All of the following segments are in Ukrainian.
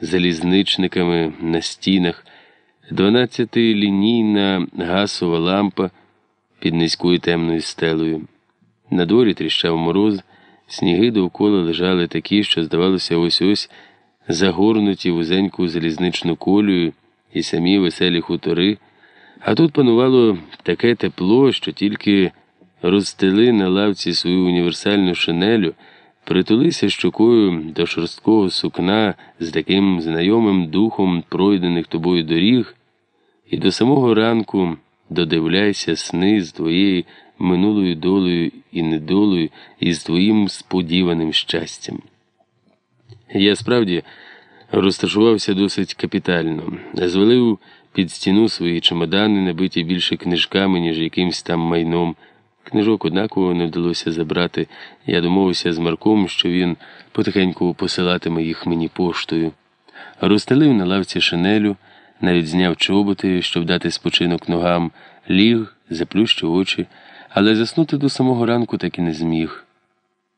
залізничниками на стінах, дванадцятилінійна гасова лампа під низькою темною стелею. На дворі тріщав мороз, сніги довкола лежали такі, що, здавалося, ось ось загорнуті вузеньку залізничну колію і самі веселі хутори. А тут панувало таке тепло, що тільки розстели на лавці свою універсальну шинелю, притулися щокою до шорсткого сукна з таким знайомим духом пройдених тобою доріг, і до самого ранку додивляйся сни з твоєю минулою долею і недолею і з твоїм сподіваним щастям. Я справді розташувався досить капітально, звалив під стіну свої чемодани, набиті більше книжками, ніж якимсь там майном. Книжок однаково не вдалося забрати. Я домовився з Марком, що він потихеньку посилатиме їх мені поштою. Розстелив на лавці шинелю, навіть зняв чоботи, щоб дати спочинок ногам, ліг, заплющив очі, але заснути до самого ранку так і не зміг.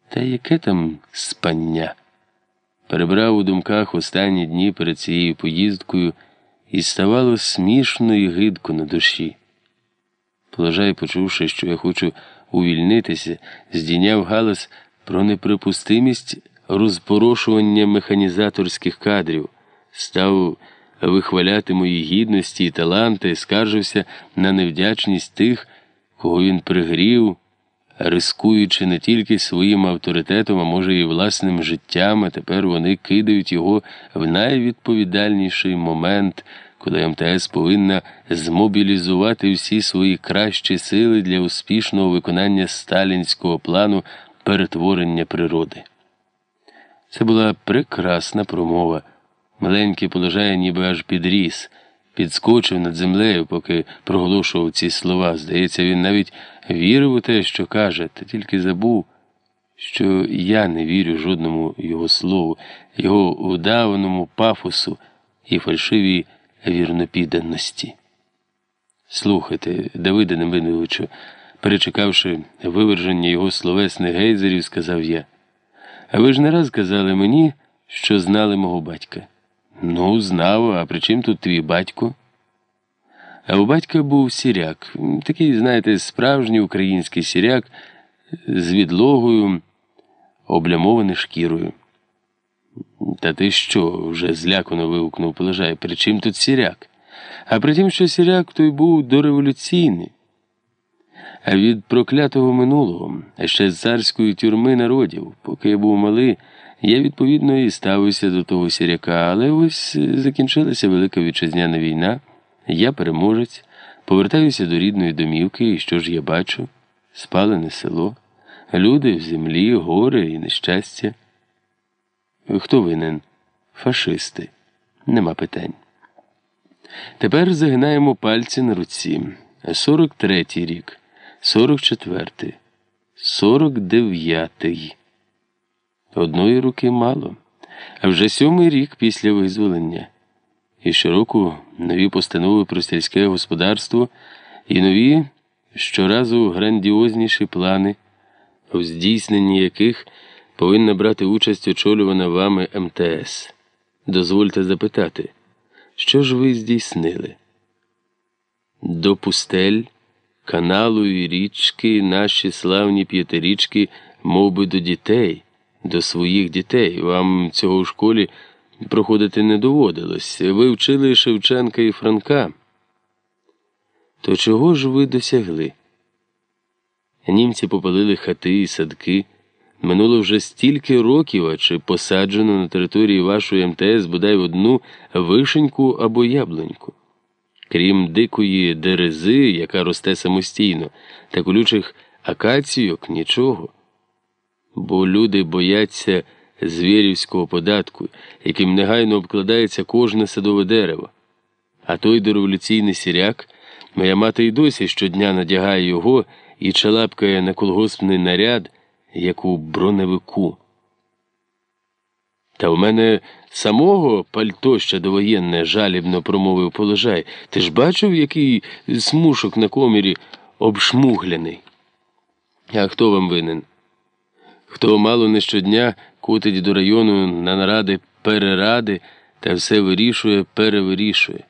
Та яке там спання? Перебрав у думках останні дні перед цією поїздкою і ставало смішно і гидко на душі. Положай, почувши, що я хочу увільнитися, здійняв галас про неприпустимість розпорошування механізаторських кадрів, став вихваляти мої гідності і таланти, скаржився на невдячність тих, кого він пригрів, рискуючи не тільки своїм авторитетом, а може і власним життям, а тепер вони кидають його в найвідповідальніший момент коли МТС повинна змобілізувати всі свої кращі сили для успішного виконання сталінського плану перетворення природи. Це була прекрасна промова. Маленький положає, ніби аж підріс, підскочив над землею, поки проголошував ці слова. Здається, він навіть вірив у те, що каже, та тільки забув, що я не вірю жодному його слову, його вдаваному пафосу і фальшивій вірнопідданості. Слухайте, Давиде Неминовичу, перечекавши виверження його словесних гейзерів, сказав я. А ви ж не раз казали мені, що знали мого батька. Ну, знав, а при чим тут твій батько? А у батька був сіряк, такий, знаєте, справжній український сіряк з відлогою, облямований шкірою. Та ти що? вже злякано вигукнув Полежай. При чим тут сіряк? А при тім, що сіряк той був дореволюційний. А від проклятого минулого, ще з царської тюрми народів, поки я був малий, я відповідно і ставився до того сіряка, але ось закінчилася Велика Вітчизняна війна, я переможець, повертаюся до рідної домівки, і що ж я бачу? Спалене село, люди в землі, гори і нещастя. Хто винен? Фашисти. Нема питань. Тепер загинаємо пальці на руці. 43-й рік, 44-й, 49-й. Одної руки мало. А вже сьомий рік після визволення. І щороку нові постанови про сільське господарство і нові щоразу грандіозніші плани, в здійсненні яких повинна брати участь очолювана вами МТС. Дозвольте запитати, що ж ви здійснили? До пустель, каналу і річки, наші славні п'ятирічки, мов би, до дітей, до своїх дітей. Вам цього у школі проходити не доводилось. Ви вчили Шевченка і Франка. То чого ж ви досягли? Німці попалили хати і садки. Минуло вже стільки років, а чи посаджено на території вашої МТС бодай одну вишеньку або яблуньку. Крім дикої дерези, яка росте самостійно, та колючих акаційок нічого. Бо люди бояться звірівського податку, яким негайно обкладається кожне садове дерево. А той дореволюційний сіряк, моя мати й досі щодня надягає його і чалапкає на колгоспний наряд як у броневику. Та в мене самого пальто ще довоєнне жалібно промовив положай. Ти ж бачив, який смушок на комірі обшмугляний? А хто вам винен? Хто мало не щодня кутить до району на наради переради, та все вирішує, перевирішує.